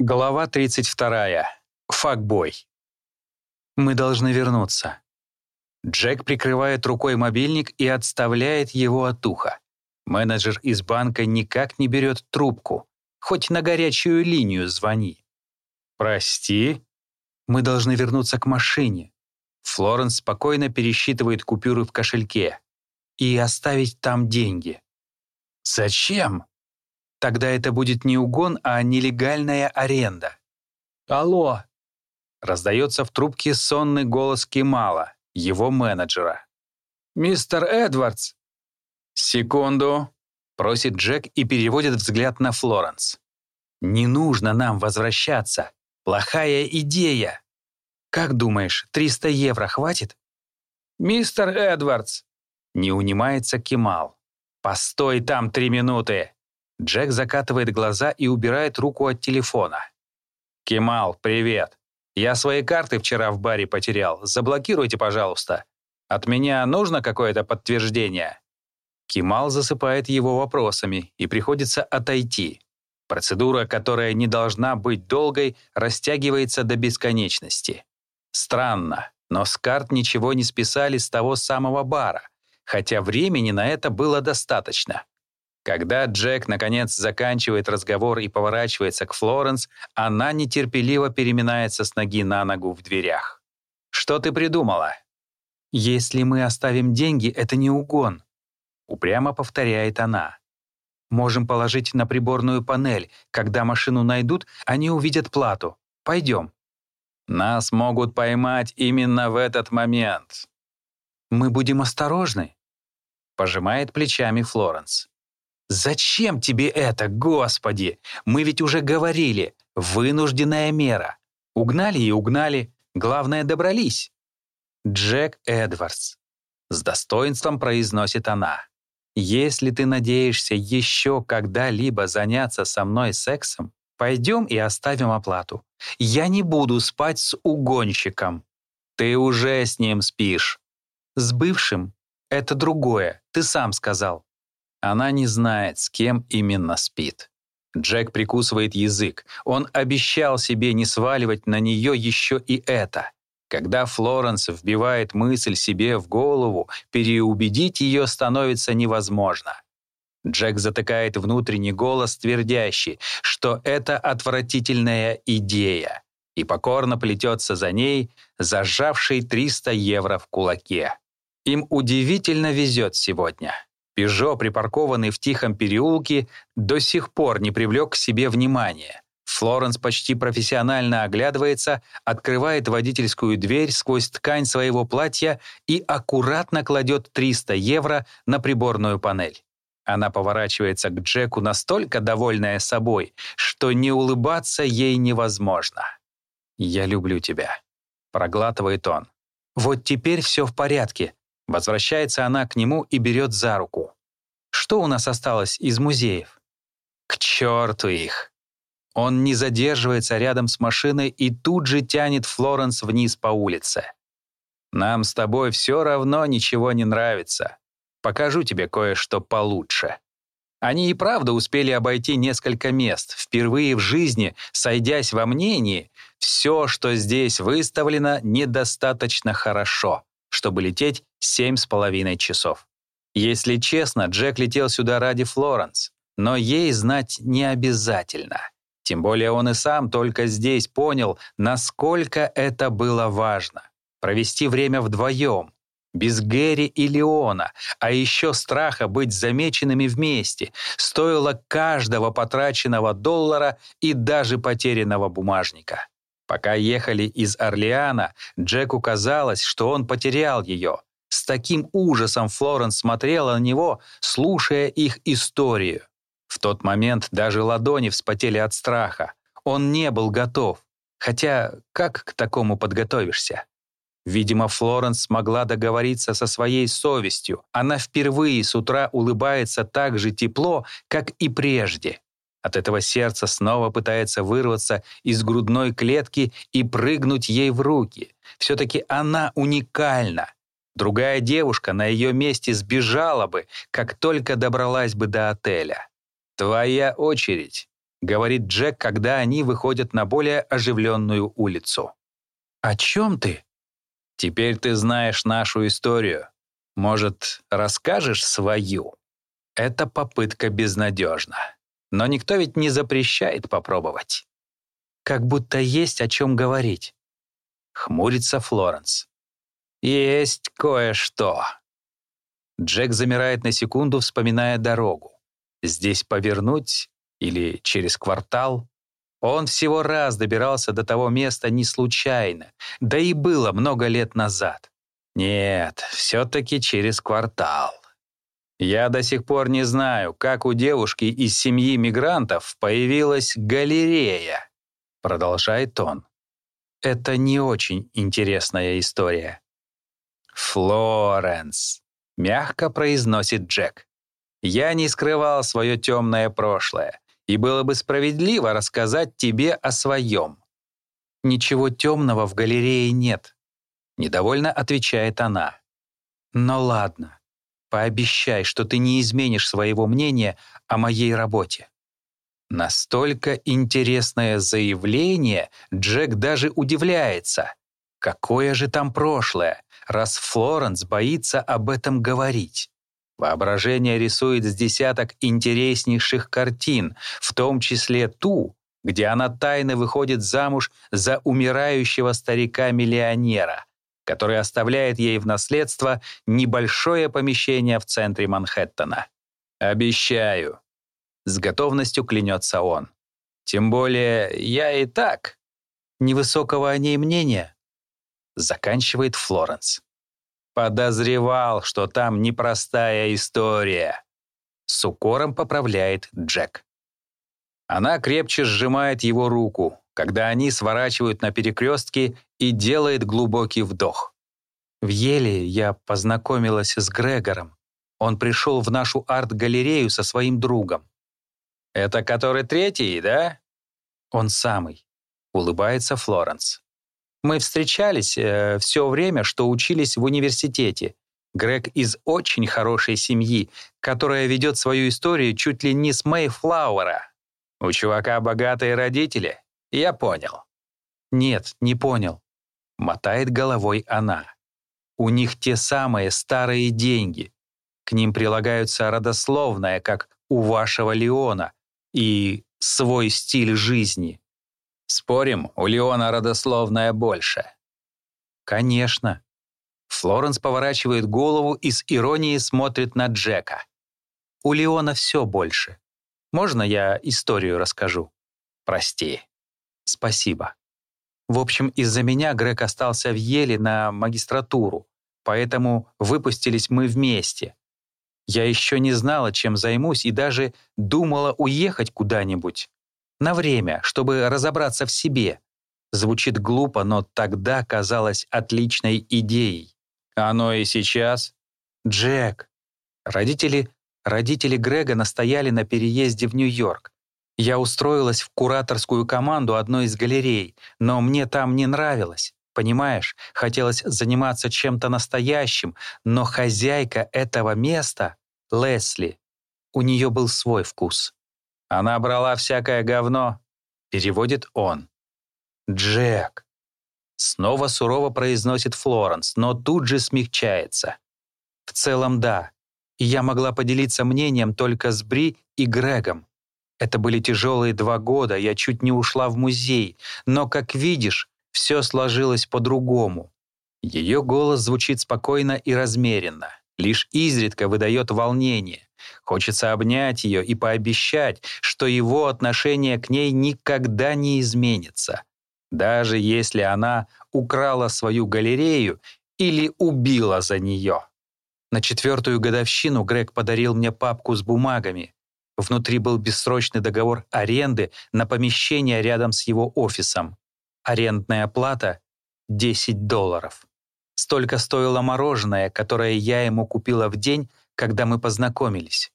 Глава 32. Факбой. Мы должны вернуться. Джек прикрывает рукой мобильник и отставляет его от уха. Менеджер из банка никак не берет трубку. Хоть на горячую линию звони. «Прости?» «Мы должны вернуться к машине». Флоренс спокойно пересчитывает купюры в кошельке. «И оставить там деньги». «Зачем?» Тогда это будет не угон, а нелегальная аренда. «Алло!» Раздается в трубке сонный голос Кемала, его менеджера. «Мистер Эдвардс!» «Секунду!» — просит Джек и переводит взгляд на Флоренс. «Не нужно нам возвращаться. Плохая идея. Как думаешь, 300 евро хватит?» «Мистер Эдвардс!» — не унимается Кемал. «Постой там три минуты!» Джек закатывает глаза и убирает руку от телефона. «Кемал, привет. Я свои карты вчера в баре потерял. Заблокируйте, пожалуйста. От меня нужно какое-то подтверждение?» Кемал засыпает его вопросами, и приходится отойти. Процедура, которая не должна быть долгой, растягивается до бесконечности. Странно, но с карт ничего не списали с того самого бара, хотя времени на это было достаточно. Когда Джек, наконец, заканчивает разговор и поворачивается к Флоренс, она нетерпеливо переминается с ноги на ногу в дверях. «Что ты придумала?» «Если мы оставим деньги, это не угон», — упрямо повторяет она. «Можем положить на приборную панель. Когда машину найдут, они увидят плату. Пойдем». «Нас могут поймать именно в этот момент». «Мы будем осторожны», — пожимает плечами Флоренс. «Зачем тебе это, Господи? Мы ведь уже говорили. Вынужденная мера. Угнали и угнали. Главное, добрались». «Джек Эдвардс», — с достоинством произносит она. «Если ты надеешься еще когда-либо заняться со мной сексом, пойдем и оставим оплату. Я не буду спать с угонщиком. Ты уже с ним спишь. С бывшим — это другое, ты сам сказал. Она не знает, с кем именно спит. Джек прикусывает язык. Он обещал себе не сваливать на нее еще и это. Когда Флоренс вбивает мысль себе в голову, переубедить ее становится невозможно. Джек затыкает внутренний голос, твердящий, что это отвратительная идея, и покорно плетется за ней, зажавший 300 евро в кулаке. Им удивительно везет сегодня. Пежо, припаркованный в тихом переулке, до сих пор не привлек к себе внимания. Флоренс почти профессионально оглядывается, открывает водительскую дверь сквозь ткань своего платья и аккуратно кладет 300 евро на приборную панель. Она поворачивается к Джеку настолько довольная собой, что не улыбаться ей невозможно. «Я люблю тебя», — проглатывает он. «Вот теперь все в порядке», Возвращается она к нему и берет за руку. «Что у нас осталось из музеев?» «К черту их!» Он не задерживается рядом с машиной и тут же тянет Флоренс вниз по улице. «Нам с тобой все равно ничего не нравится. Покажу тебе кое-что получше». Они и правда успели обойти несколько мест, впервые в жизни, сойдясь во мнении, все, что здесь выставлено, недостаточно хорошо чтобы лететь семь с половиной часов. Если честно, Джек летел сюда ради Флоренс, но ей знать не обязательно. Тем более он и сам только здесь понял, насколько это было важно. Провести время вдвоем, без Гэри и Леона, а еще страха быть замеченными вместе, стоило каждого потраченного доллара и даже потерянного бумажника. Пока ехали из Орлеана, Джеку казалось, что он потерял ее. С таким ужасом Флоренс смотрела на него, слушая их историю. В тот момент даже ладони вспотели от страха. Он не был готов. Хотя как к такому подготовишься? Видимо, Флоренс смогла договориться со своей совестью. Она впервые с утра улыбается так же тепло, как и прежде. От этого сердце снова пытается вырваться из грудной клетки и прыгнуть ей в руки. Все-таки она уникальна. Другая девушка на ее месте сбежала бы, как только добралась бы до отеля. «Твоя очередь», — говорит Джек, когда они выходят на более оживленную улицу. «О чем ты?» «Теперь ты знаешь нашу историю. Может, расскажешь свою?» Эта попытка безнадежна. Но никто ведь не запрещает попробовать. Как будто есть о чем говорить. Хмурится Флоренс. Есть кое-что. Джек замирает на секунду, вспоминая дорогу. Здесь повернуть или через квартал? Он всего раз добирался до того места не случайно, да и было много лет назад. Нет, все-таки через квартал. Я до сих пор не знаю, как у девушки из семьи мигрантов появилась галерея. Продолжает он. Это не очень интересная история. Флоренс, мягко произносит Джек. Я не скрывал свое темное прошлое, и было бы справедливо рассказать тебе о своем. Ничего темного в галерее нет, недовольно отвечает она. Но ладно, пообещай, что ты не изменишь своего мнения о моей работе. Настолько интересное заявление, Джек даже удивляется. Какое же там прошлое, раз Флоренс боится об этом говорить? Воображение рисует с десяток интереснейших картин, в том числе ту, где она тайно выходит замуж за умирающего старика-миллионера, который оставляет ей в наследство небольшое помещение в центре Манхэттена. «Обещаю», — с готовностью клянется он. «Тем более я и так». «Невысокого о ней мнения?» — заканчивает Флоренс. «Подозревал, что там непростая история», — с укором поправляет Джек. Она крепче сжимает его руку, когда они сворачивают на перекрестке и делает глубокий вдох. В Еле я познакомилась с Грегором. Он пришел в нашу арт-галерею со своим другом. «Это который третий, да?» «Он самый», — улыбается Флоренс. «Мы встречались э, все время, что учились в университете. Грег из очень хорошей семьи, которая ведет свою историю чуть ли не с Мэйфлауэра. У чувака богатые родители?» Я понял. Нет, не понял. Мотает головой она. У них те самые старые деньги. К ним прилагаются родословное, как у вашего Леона, и свой стиль жизни. Спорим, у Леона родословное больше. Конечно. Флоренс поворачивает голову и с иронией смотрит на Джека. У Леона все больше. Можно я историю расскажу? Прости. Спасибо. В общем, из-за меня Грег остался в Еле на магистратуру, поэтому выпустились мы вместе. Я еще не знала, чем займусь, и даже думала уехать куда-нибудь. На время, чтобы разобраться в себе. Звучит глупо, но тогда казалось отличной идеей. Оно и сейчас. Джек. Родители, родители Грега настояли на переезде в Нью-Йорк. Я устроилась в кураторскую команду одной из галерей, но мне там не нравилось. Понимаешь, хотелось заниматься чем-то настоящим, но хозяйка этого места, Лесли, у нее был свой вкус. Она брала всякое говно, переводит он. Джек. Снова сурово произносит Флоренс, но тут же смягчается. В целом, да. Я могла поделиться мнением только с Бри и Грегом. Это были тяжелые два года, я чуть не ушла в музей, но, как видишь, все сложилось по-другому. Ее голос звучит спокойно и размеренно, лишь изредка выдает волнение. Хочется обнять ее и пообещать, что его отношение к ней никогда не изменится, даже если она украла свою галерею или убила за нее. На четвертую годовщину Грег подарил мне папку с бумагами, Внутри был бессрочный договор аренды на помещение рядом с его офисом. Арендная плата — 10 долларов. Столько стоило мороженое, которое я ему купила в день, когда мы познакомились.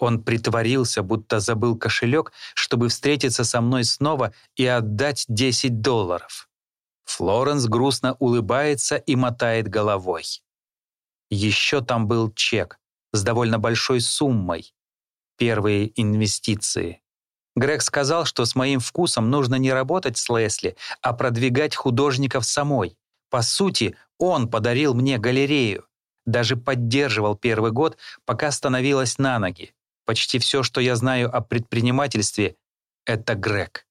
Он притворился, будто забыл кошелек, чтобы встретиться со мной снова и отдать 10 долларов. Флоренс грустно улыбается и мотает головой. Еще там был чек с довольно большой суммой первые инвестиции. Грег сказал, что с моим вкусом нужно не работать с Лесли, а продвигать художников самой. По сути, он подарил мне галерею. Даже поддерживал первый год, пока становилась на ноги. Почти все, что я знаю о предпринимательстве, — это Грег.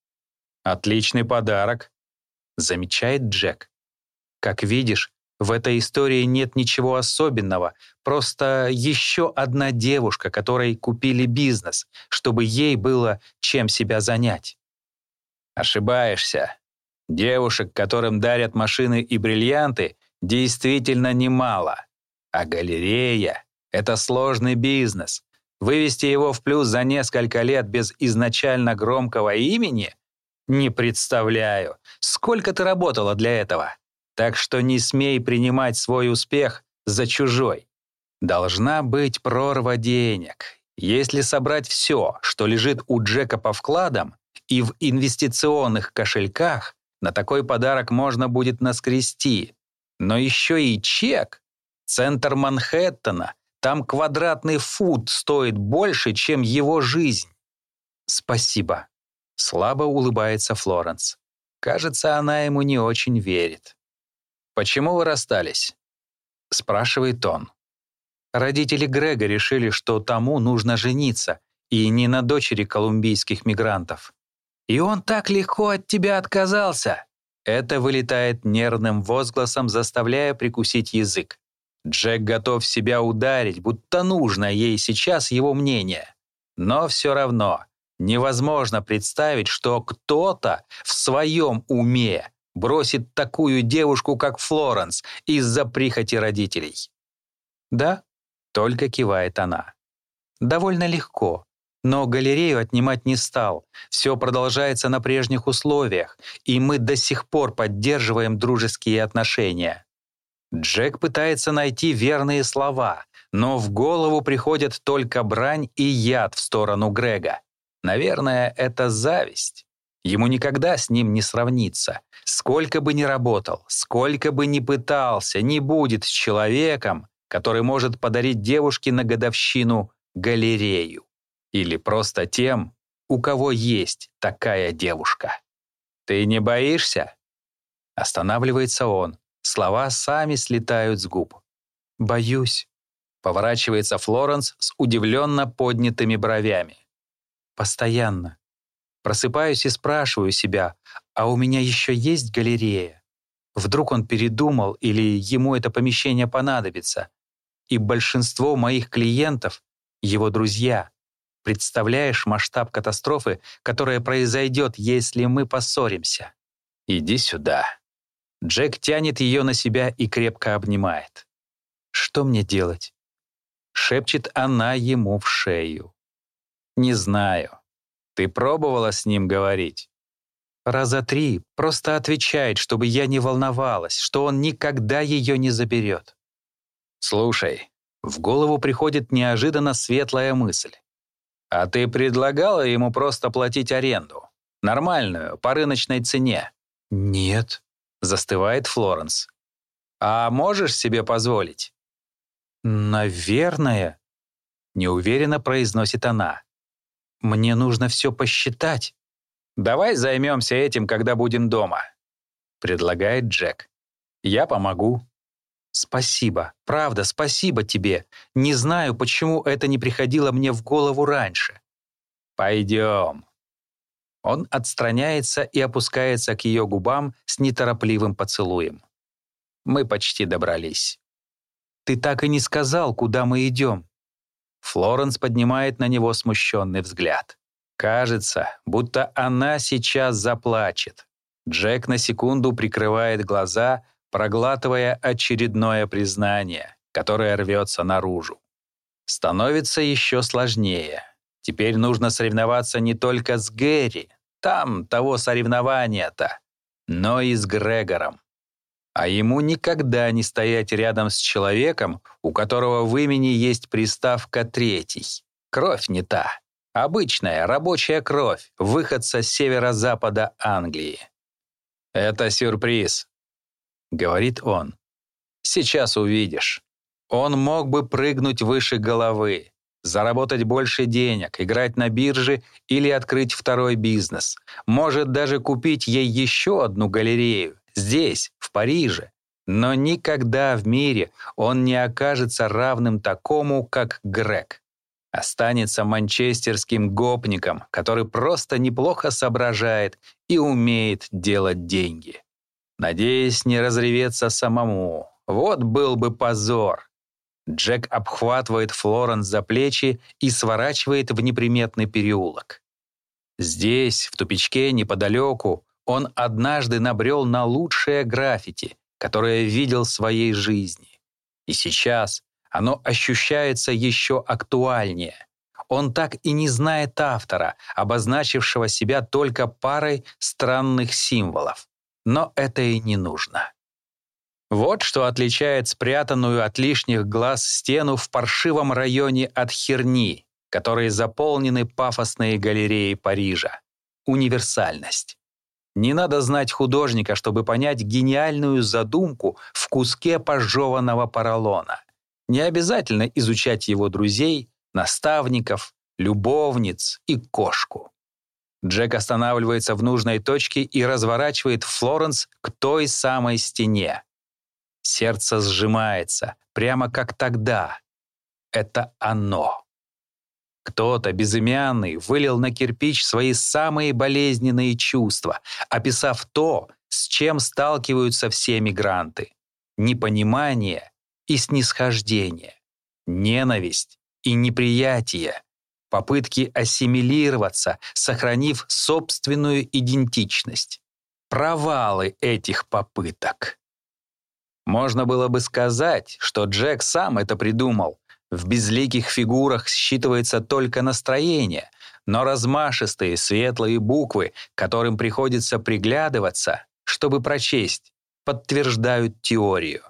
«Отличный подарок», — замечает Джек. «Как видишь, в этой истории нет ничего особенного, просто еще одна девушка, которой купили бизнес, чтобы ей было чем себя занять. Ошибаешься. Девушек, которым дарят машины и бриллианты, действительно немало. А галерея — это сложный бизнес. Вывести его в плюс за несколько лет без изначально громкого имени? Не представляю. Сколько ты работала для этого? Так что не смей принимать свой успех за чужой. Должна быть прорва денег. Если собрать все, что лежит у Джека по вкладам и в инвестиционных кошельках, на такой подарок можно будет наскрести. Но еще и чек. Центр Манхэттена. Там квадратный фут стоит больше, чем его жизнь. Спасибо. Слабо улыбается Флоренс. Кажется, она ему не очень верит. «Почему вы расстались?» — спрашивает он. Родители Грега решили, что тому нужно жениться, и не на дочери колумбийских мигрантов. «И он так легко от тебя отказался!» Это вылетает нервным возгласом, заставляя прикусить язык. Джек готов себя ударить, будто нужно ей сейчас его мнение. Но все равно невозможно представить, что кто-то в своем уме бросит такую девушку, как Флоренс, из-за прихоти родителей? Да, только кивает она. Довольно легко. Но галерею отнимать не стал. Все продолжается на прежних условиях, и мы до сих пор поддерживаем дружеские отношения. Джек пытается найти верные слова, но в голову приходят только брань и яд в сторону Грега. Наверное, это зависть. Ему никогда с ним не сравниться. Сколько бы ни работал, сколько бы ни пытался, не будет с человеком, который может подарить девушке на годовщину галерею. Или просто тем, у кого есть такая девушка. «Ты не боишься?» Останавливается он. Слова сами слетают с губ. «Боюсь», — поворачивается Флоренс с удивленно поднятыми бровями. «Постоянно. Просыпаюсь и спрашиваю себя, а у меня еще есть галерея? Вдруг он передумал или ему это помещение понадобится? И большинство моих клиентов — его друзья. Представляешь масштаб катастрофы, которая произойдет, если мы поссоримся? Иди сюда. Джек тянет ее на себя и крепко обнимает. Что мне делать? Шепчет она ему в шею. Не знаю. Ты пробовала с ним говорить? Раза три просто отвечает, чтобы я не волновалась, что он никогда ее не заберет. Слушай, в голову приходит неожиданно светлая мысль. А ты предлагала ему просто платить аренду? Нормальную, по рыночной цене? Нет, застывает Флоренс. А можешь себе позволить? Наверное, неуверенно произносит она. Мне нужно все посчитать. Давай займемся этим, когда будем дома, предлагает Джек. Я помогу. Спасибо, правда, спасибо тебе. Не знаю, почему это не приходило мне в голову раньше. Пойдем. Он отстраняется и опускается к ее губам с неторопливым поцелуем. Мы почти добрались. Ты так и не сказал, куда мы идем. Флоренс поднимает на него смущенный взгляд. Кажется, будто она сейчас заплачет. Джек на секунду прикрывает глаза, проглатывая очередное признание, которое рвется наружу. Становится еще сложнее. Теперь нужно соревноваться не только с Гэри, там того соревнования-то, но и с Грегором. А ему никогда не стоять рядом с человеком, у которого в имени есть приставка «третий». Кровь не та. Обычная рабочая кровь, выходца с северо-запада Англии. «Это сюрприз», — говорит он. «Сейчас увидишь. Он мог бы прыгнуть выше головы, заработать больше денег, играть на бирже или открыть второй бизнес. Может даже купить ей еще одну галерею здесь, в Париже. Но никогда в мире он не окажется равным такому, как Грег. Останется манчестерским гопником, который просто неплохо соображает и умеет делать деньги. Надеюсь, не разреветься самому. Вот был бы позор. Джек обхватывает Флоренс за плечи и сворачивает в неприметный переулок. Здесь, в тупичке неподалеку, он однажды набрел на лучшее граффити, которое видел в своей жизни. И сейчас оно ощущается еще актуальнее. Он так и не знает автора, обозначившего себя только парой странных символов. Но это и не нужно. Вот что отличает спрятанную от лишних глаз стену в паршивом районе от херни, которой заполнены пафосные галереи Парижа. Универсальность. Не надо знать художника, чтобы понять гениальную задумку в куске пожеванного поролона. Не обязательно изучать его друзей, наставников, любовниц и кошку. Джек останавливается в нужной точке и разворачивает Флоренс к той самой стене. Сердце сжимается, прямо как тогда. Это оно. Кто-то безымянный вылил на кирпич свои самые болезненные чувства, описав то, с чем сталкиваются все мигранты. Непонимание и снисхождение, ненависть и неприятие, попытки ассимилироваться, сохранив собственную идентичность. Провалы этих попыток. Можно было бы сказать, что Джек сам это придумал, в безликих фигурах считывается только настроение, но размашистые светлые буквы, которым приходится приглядываться, чтобы прочесть, подтверждают теорию.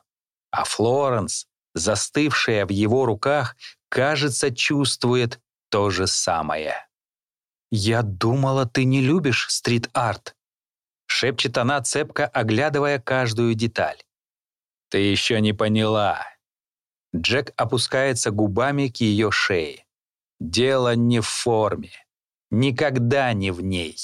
А Флоренс, застывшая в его руках, кажется, чувствует то же самое. «Я думала, ты не любишь стрит-арт», — шепчет она, цепко оглядывая каждую деталь. «Ты еще не поняла», Джек опускается губами к ее шее. Дело не в форме. Никогда не в ней.